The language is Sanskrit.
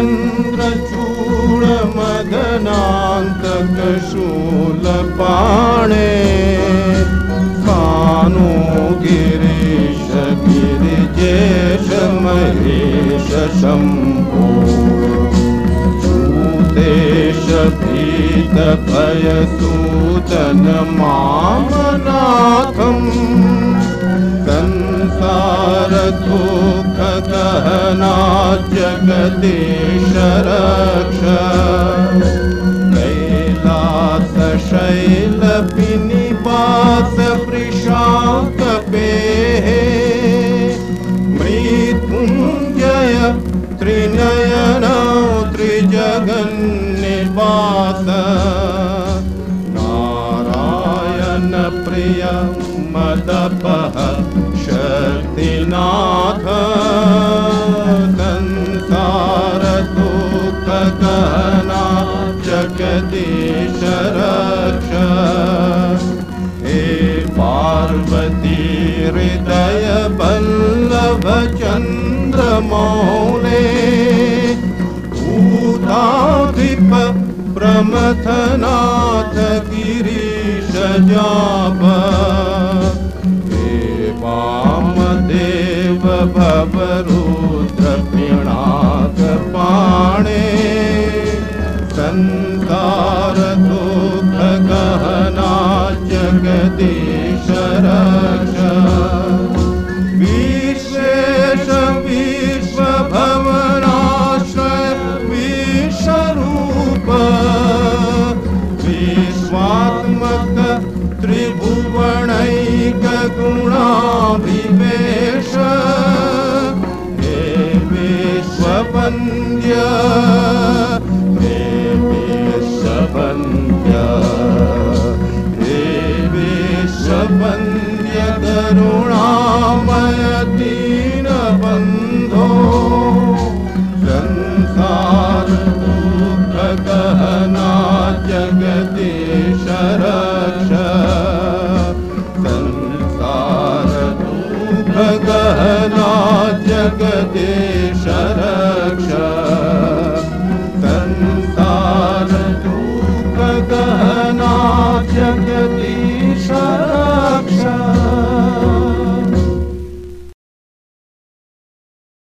चन्द्रचूडमदनान्तकशूलपाणे कानो गिरीश गिरिजेश महेश शम्भो भूतेश भीतभयसूतन तन मा जगदीश रक्ष कैलासशैलपिनिवास वृषाकपेः मृत्युञ्जय त्रिनयन त्रिजगन्निवास नारायण प्रिय मदपः शक्तिनाथ जगदीश रक्ष हे पार्वती हृदय बल्लभ चन्द्रमौले भूताधिप प्रमथनाथ गिरीश जाप। हे वामदेव भवरुद्र गहना जगदीश करुणामयतीरबन्धो संसारू भगना जगते शरक्ष संसाररूपगना जगते शरक्ष